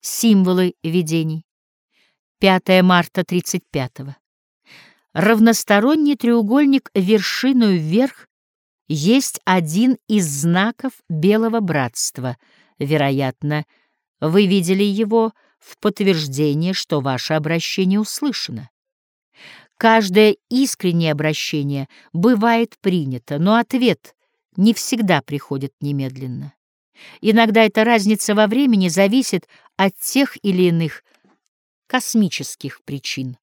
Символы видений. 5 марта 35 -го. Равносторонний треугольник вершиною вверх есть один из знаков Белого Братства. Вероятно, вы видели его в подтверждение, что ваше обращение услышано. Каждое искреннее обращение бывает принято, но ответ не всегда приходит немедленно. Иногда эта разница во времени зависит от тех или иных космических причин.